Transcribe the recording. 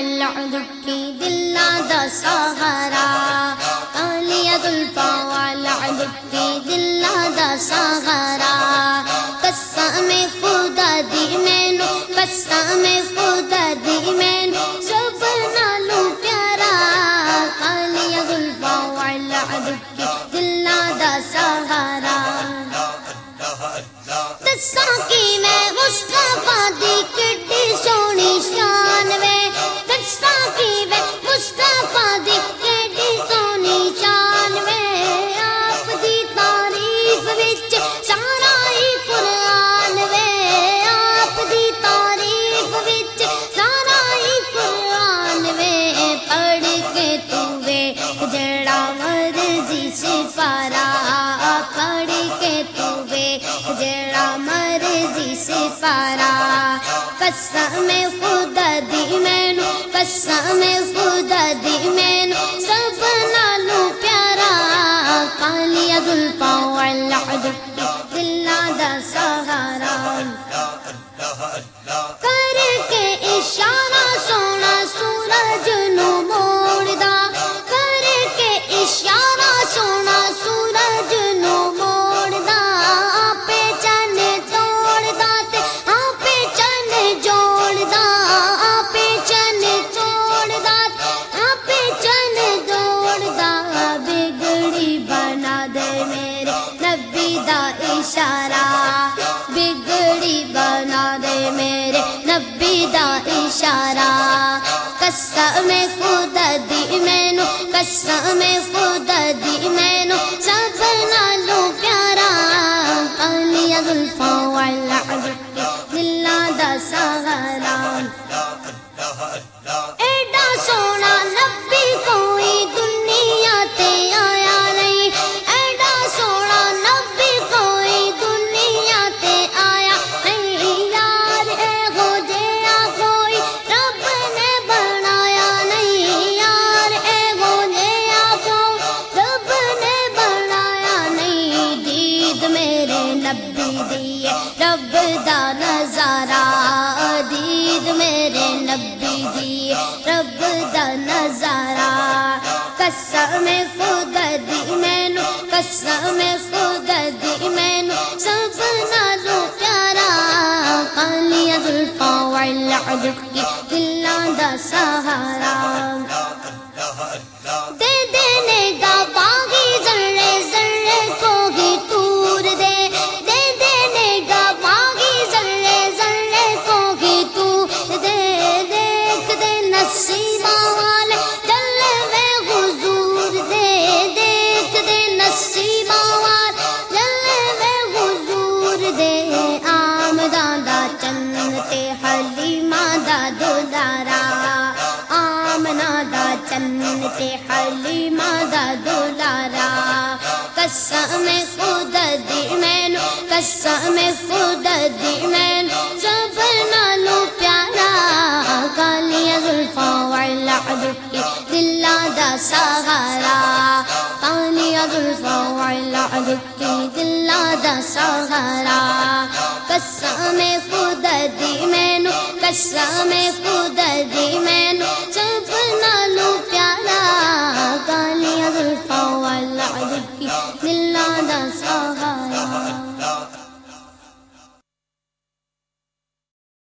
والا دکھی دلا دا سہارا۔ قسم خدا دی مینو قسم خدا دی مینو، سب نالو پیارا کالیا گلفا والا دلا دا سہارا۔ کر کے اشارہ اشارہ بگڑی بنا دے میرے نبی دا اشارہ قسم خدا دی مینو، قسم خدا دی مینو، سب نالو پیارا کالیا گلفا والا دلا دا سہارا میرے نبی دیے، رب دا نظارہ دید میرے نبی دیے، رب دا نظارہ۔ قسم خدا دی مینو، قسم خدا دی مینو، سب نالو پیارا۔ کالیا زلفا والا دکھی دلا دا سہارا۔ دولارا آمنا دا چند تے حلیمہ دا دولارا قسم خدا دی مینو قسم خدا دی مینو سب نالو پیارا کالیا زلفا والا دکھی دلا دا سہارا کالیا زلفا والا دکھی دلا دا سہارا قسم خدا دی مینو قسم خدا دی مینو سب نالو پیارا گالیاں زلفا والا دکھی دلا دا سہارا۔